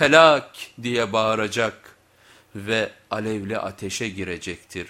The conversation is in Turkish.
helak diye bağıracak ve alevli ateşe girecektir.